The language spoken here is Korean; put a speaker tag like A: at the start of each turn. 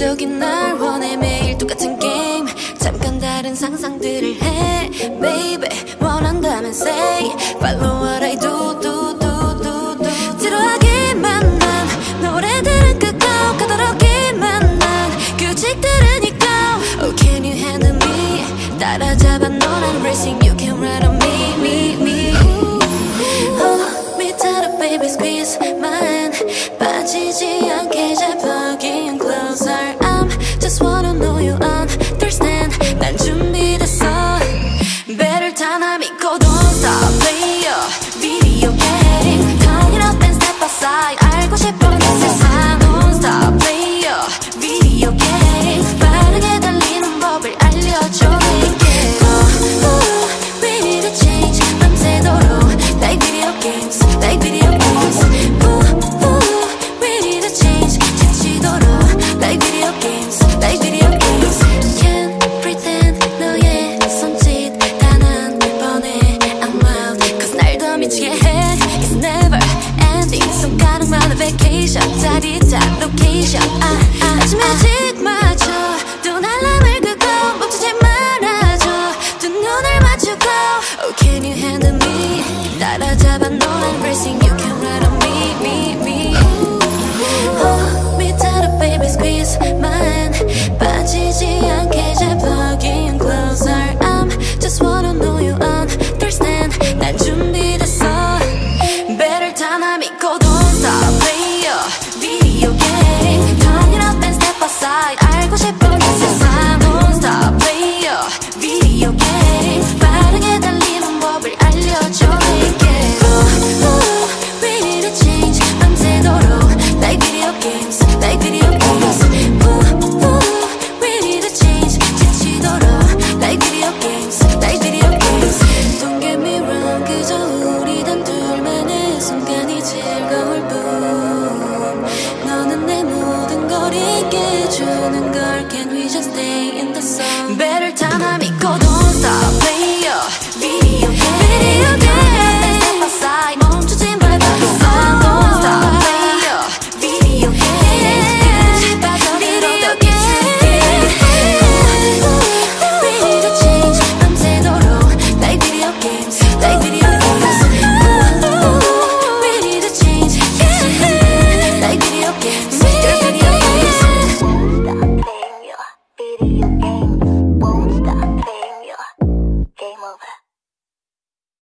A: 자극적인 날 원해 매일 똑같은 게임 잠깐 다른 상상들을 해. Baby 마음 빠지지 않게 잡아 I Uh, uh, uh, Better time I 믿고